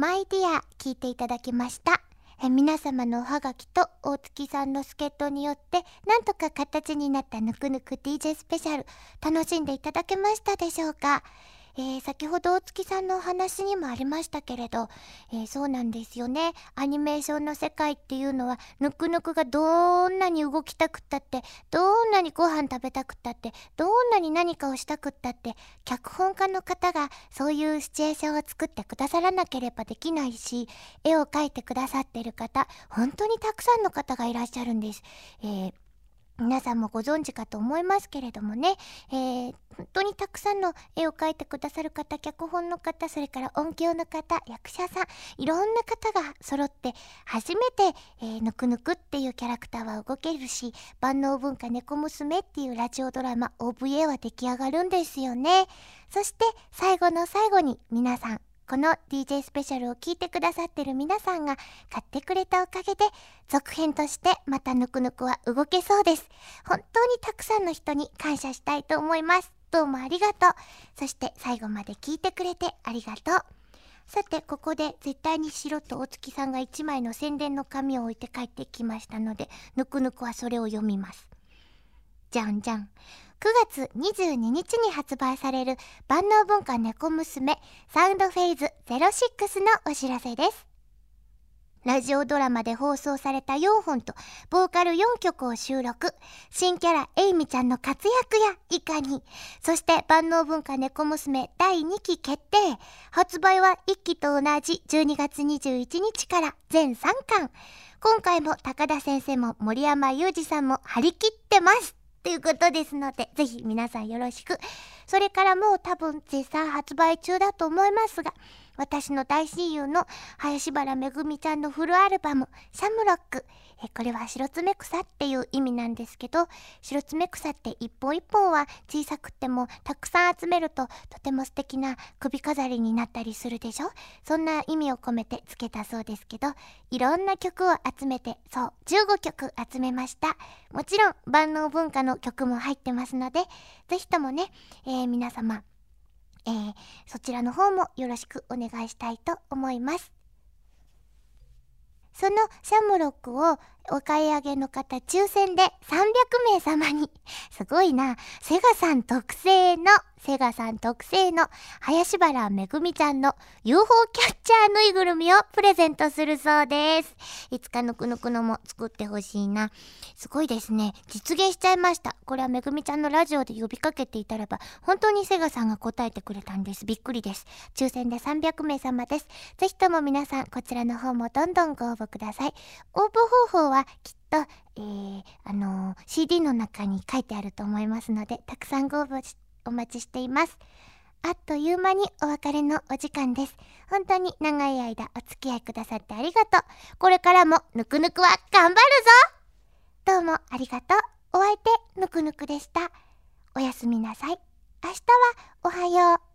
マイディア聞いていただきました。え皆様のおはがきと大月さんの助っ人によってなんとか形になったぬくぬく DJ スペシャル楽しんでいただけましたでしょうか？えー、先ほど大月さんのお話にもありましたけれど、えー、そうなんですよねアニメーションの世界っていうのはぬくぬくがどんなに動きたくったってどんなにご飯食べたくったってどんなに何かをしたくったって脚本家の方がそういうシチュエーションを作ってくださらなければできないし絵を描いてくださってる方本当にたくさんの方がいらっしゃるんです。えー皆さんもご存知かと思いますけれどもね、えー、本当にたくさんの絵を描いてくださる方脚本の方それから音響の方役者さんいろんな方が揃って初めて、えー、ぬくぬくっていうキャラクターは動けるし万能文化猫娘っていうラジオドラマ OVA は出来上がるんですよね。そして最後の最後に皆さんこの DJ スペシャルを聞いてくださってる皆さんが買ってくれたおかげで続編としてまたぬくぬくは動けそうです。本当にたくさんの人に感謝したいと思います。どうもありがとう。そして最後まで聞いてくれてありがとう。さて、ここで絶対にしろと大月さんが1枚の宣伝の紙を置いて帰ってきましたので、ぬくぬくはそれを読みます。じゃんじゃん。9月22日に発売される万能文化猫娘サウンドフェイズ06のお知らせです。ラジオドラマで放送された4本とボーカル4曲を収録。新キャラエイミちゃんの活躍やいかに。そして万能文化猫娘第2期決定。発売は1期と同じ12月21日から全3巻。今回も高田先生も森山裕二さんも張り切ってます。ということですので、ぜひ皆さんよろしく。それからもう多分絶賛発売中だと思いますが、私の大親友の林原めぐみちゃんのフルアルバム「シャムロック」えこれは白爪草っていう意味なんですけど白爪草って一本一本は小さくてもたくさん集めるととても素敵な首飾りになったりするでしょ？そんな意味を込めてつけたそうですけどいろんな曲を集めてそう15曲集めました。もちろん万能文化の曲も入ってますので是非ともね、え、皆様えー、そちらの方もよろしくお願いしたいと思います。そのシャムロックをお買い上げの方抽選で300名様に、すごいな、セガさん特製のセガさん特製の林原めぐみちゃんの UFO キャッチャーぬいぐるみをプレゼントするそうです。いつかぬくぬくのも作ってほしいな。すごいですね。実現しちゃいました。これはめぐみちゃんのラジオで呼びかけていたらば、本当にセガさんが答えてくれたんです。びっくりです。抽選で300名様です。ぜひとも皆さん、こちらの方もどんどんご応募ください。応募方法はきっと、えー、あのー、CD の中に書いてあると思いますので、たくさんご応募してお待ちしています。あっという間にお別れのお時間です。本当に長い間お付き合いくださってありがとう。これからもぬくぬくは頑張るぞどうもありがとう。お相手、ぬくぬくでした。おやすみなさい。明日はおはよう。